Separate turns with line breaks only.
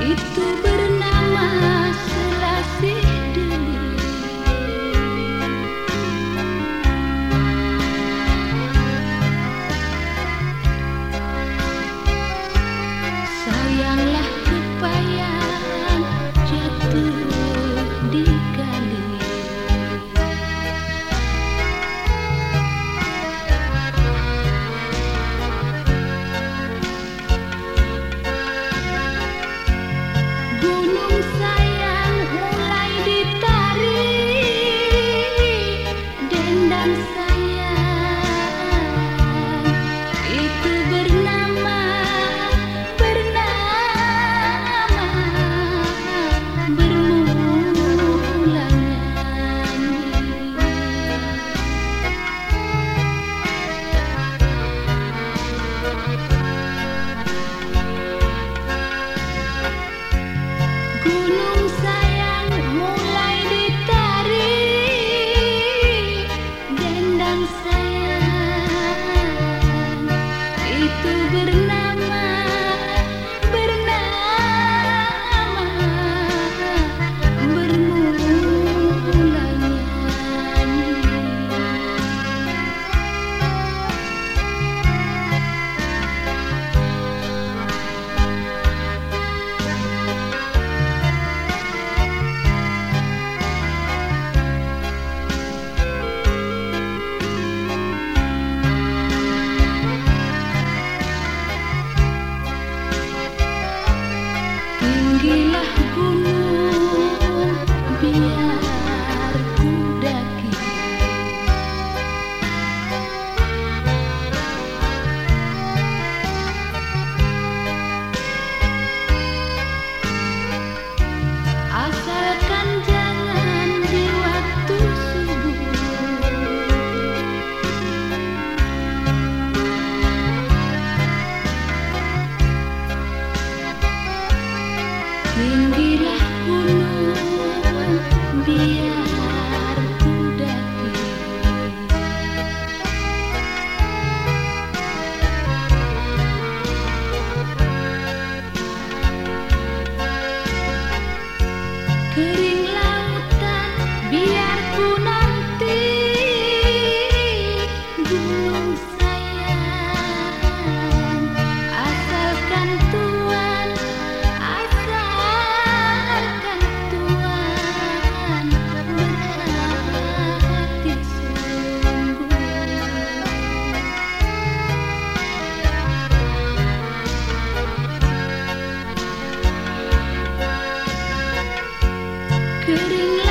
itu ber Sing couldn't